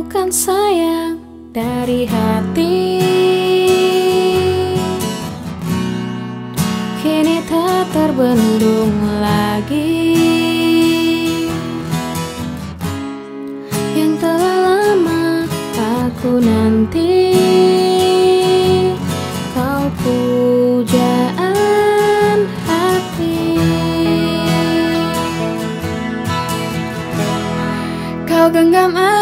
Bukan sayang dari hati. Kini tak terbendung lagi. Yang telah lama aku nanti Kau pujaan hati. Kau genggam aku